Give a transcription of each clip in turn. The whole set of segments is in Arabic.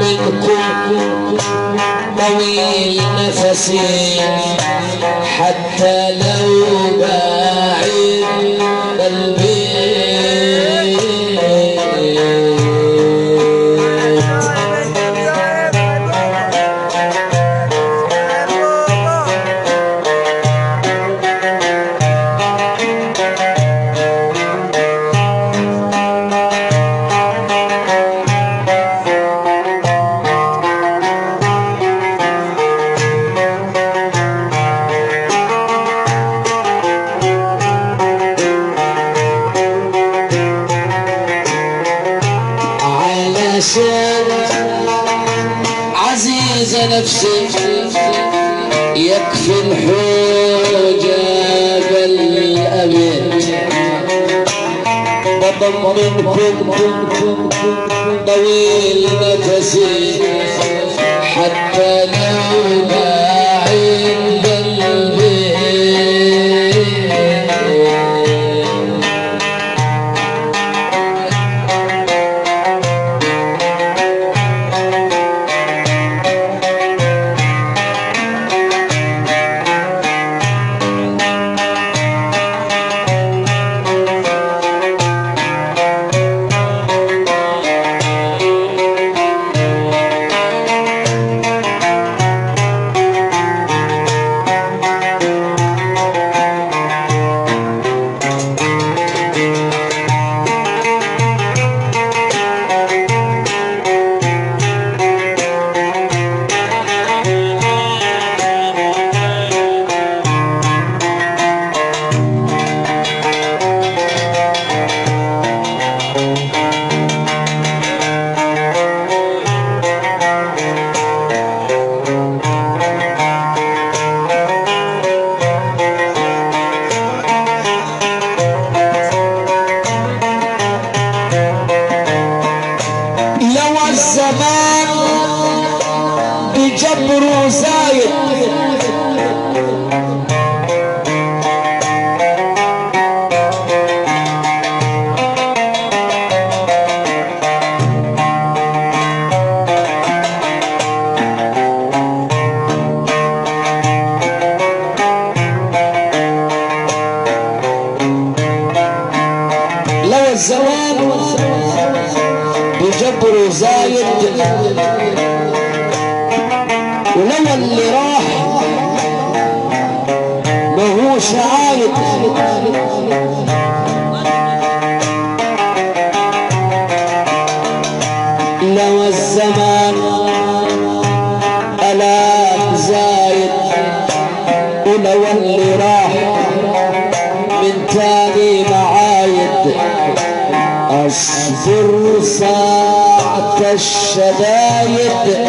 منكم طويل نفسي حتى لو بعيد علشان عزيزة نفسي يكفي الحوجة بالأمين. بطمنكم طويل نفسي حتى الزمان بجبره زايد لو الزمان ألا زايد. ولو اللي راح من تاني معايد. أصبر ساعة الشدايد.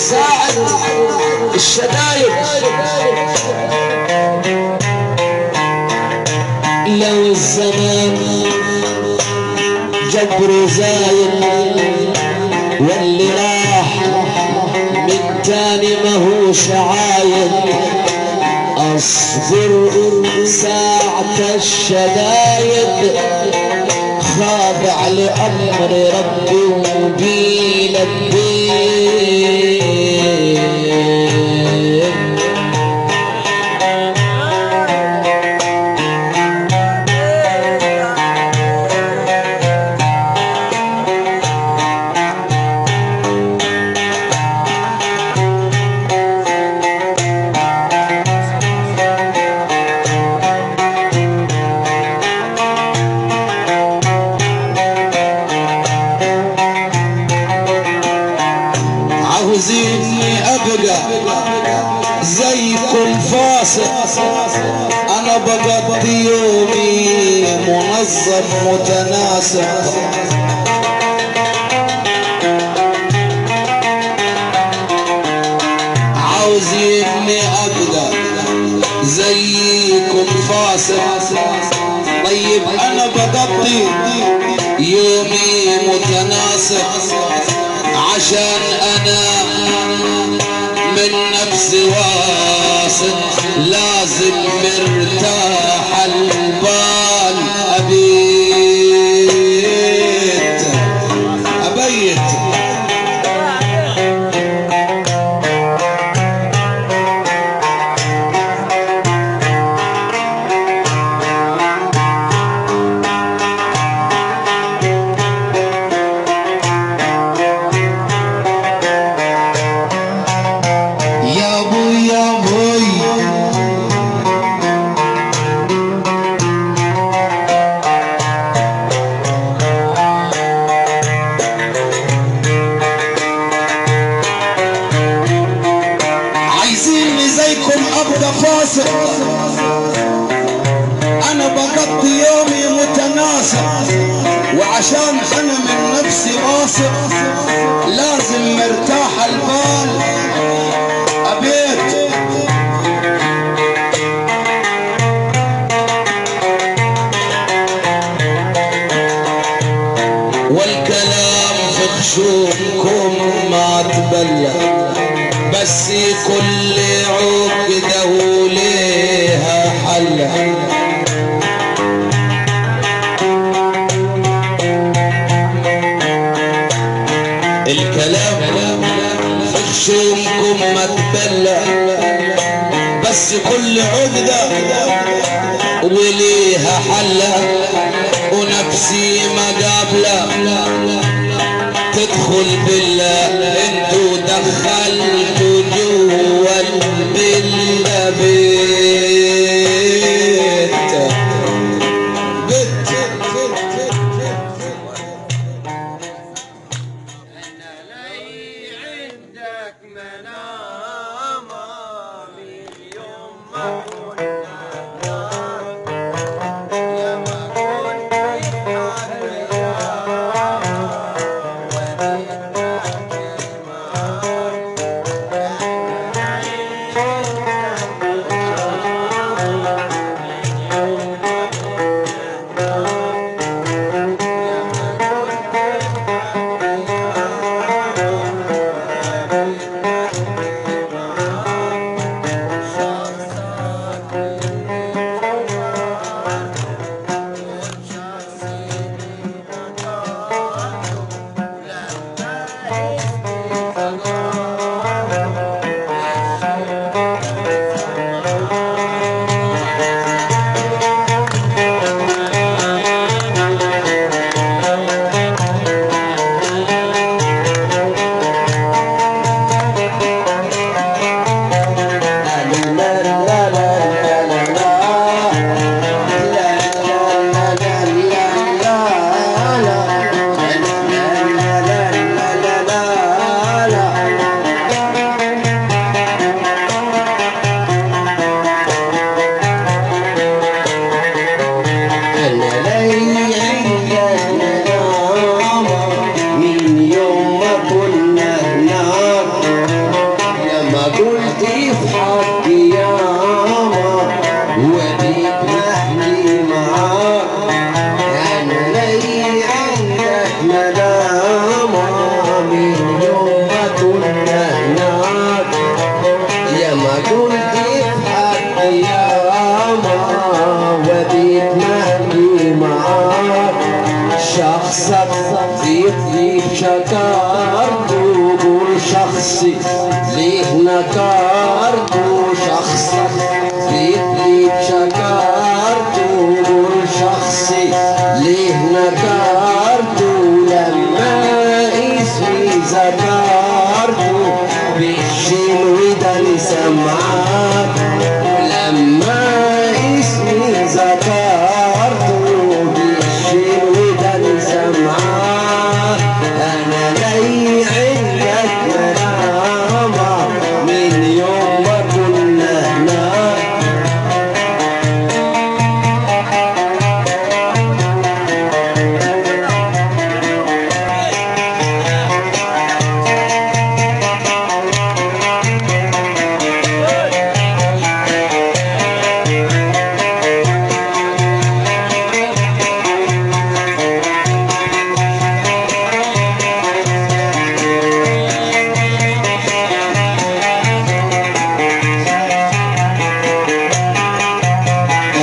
ساعد الشدايد. لو الزمان جبر زايد واللي راح من تاني ما هو شعايد أصبر ساعة الشدايد خاضع لأمر ربي وبيلبي طيب أنا بقضي يومي متناسق. عشان أنا من نفسي واثق لازم مرتاح البال كل عقده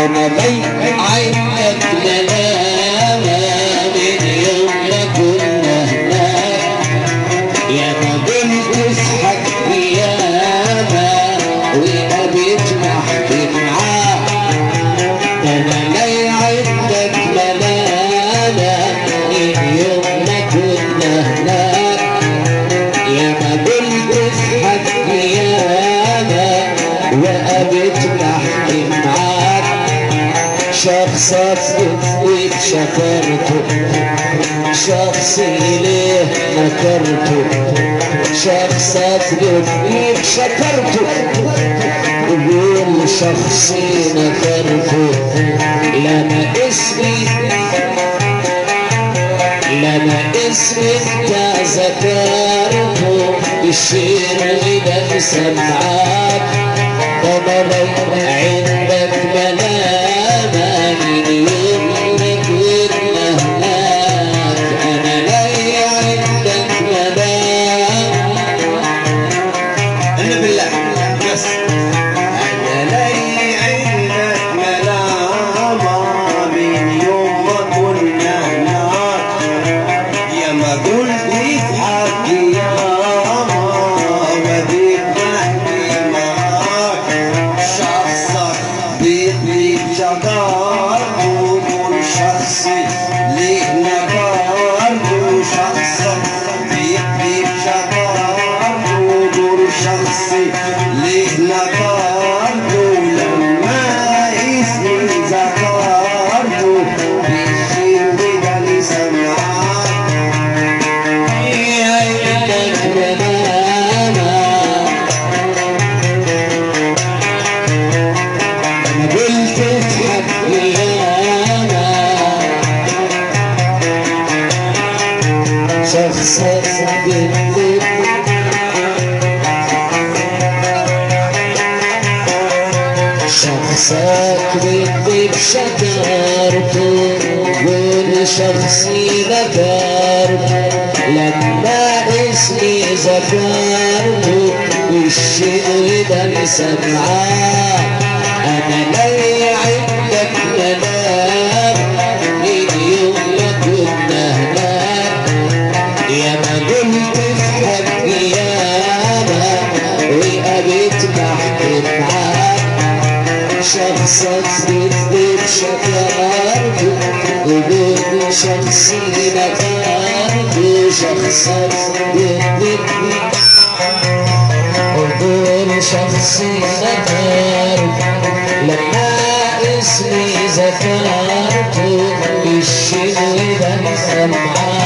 أنا بين عينك ملاك شافته شكرته. شخص إليه نكرته. شخص أثبت ليك شكرته. قبول شخصي نكرته. لما اسمي لما اسمي انت ذكرته الشير اللي ده سمعاك bir cadar bulur şahsi lihne اكذب بشطارته ولشخصي ذكرته لما اسمي ذكرته والشغل ده أنا أنا لا سينا مش اخسر ودول شخصي ذكر لما اسمي ذكرت الشغل ده مسمعك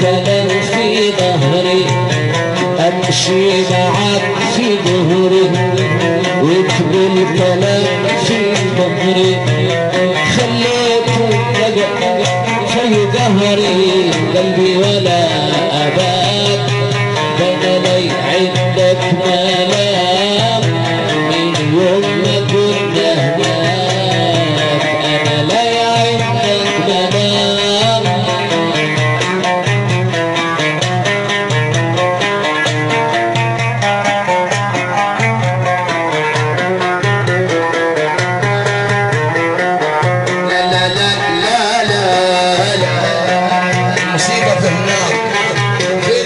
كلام في ظهري أمشي معاك في ظهري وتقول كلام في ظهري. خليته في قلبي ولا now.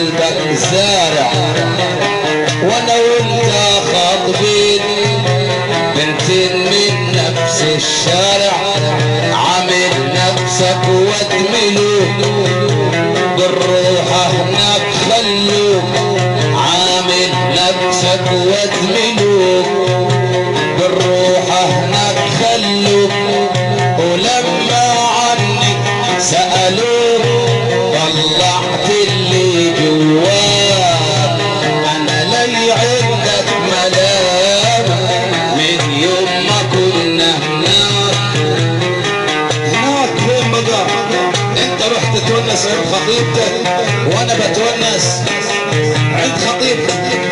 قلبك زارع وأنا وانت خاطبين بنتين من نفس الشارع. الناس. عند خطيب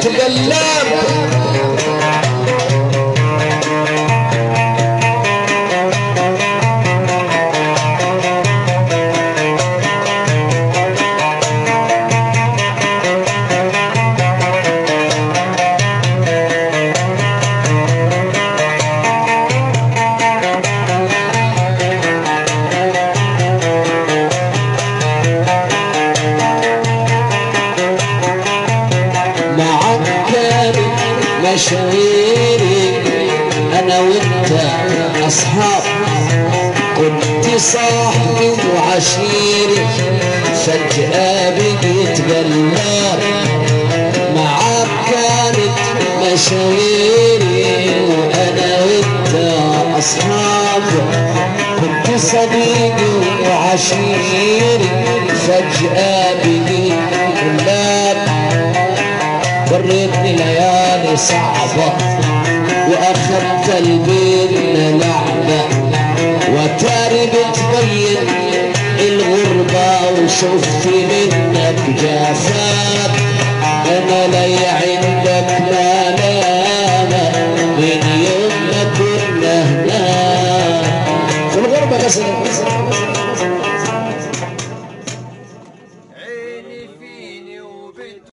تبلى مشاويري وأنا وإنت أصحاب. كنت صديقي وعشيري فجأة بقيت غلاب وريتني ليالي صعبة وأخذت البين لعنة وتاري بتبين الغربة وشفت منك جافات أنا لي Brasil.